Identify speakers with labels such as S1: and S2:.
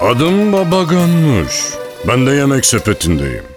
S1: Adım Babaganmış. Ben de yemek sepetindeyim.